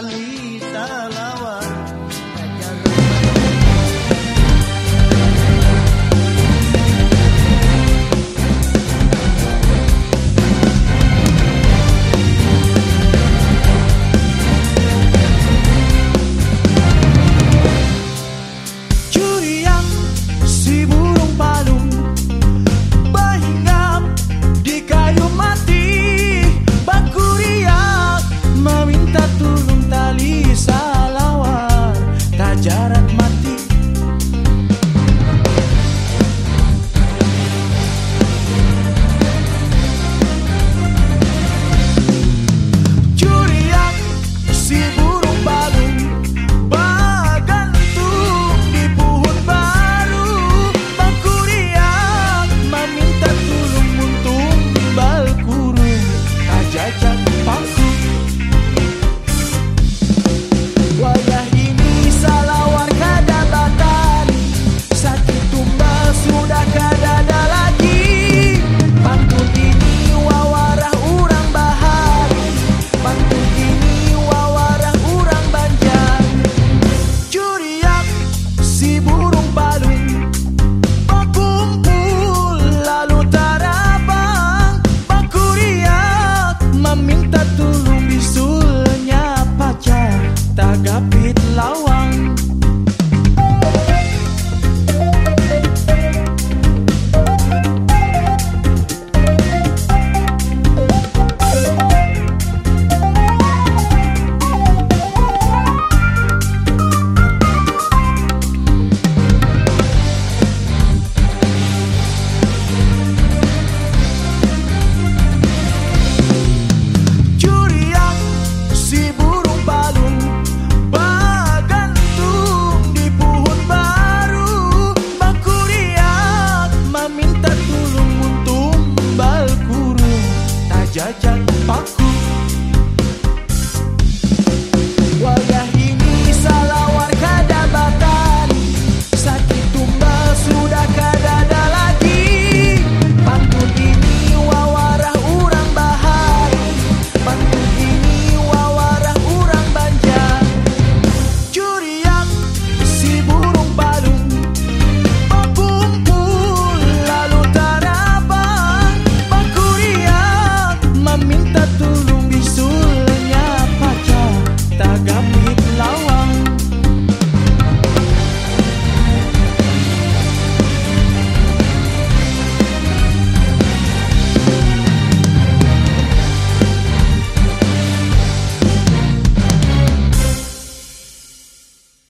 I leave. ปิดแล้ว box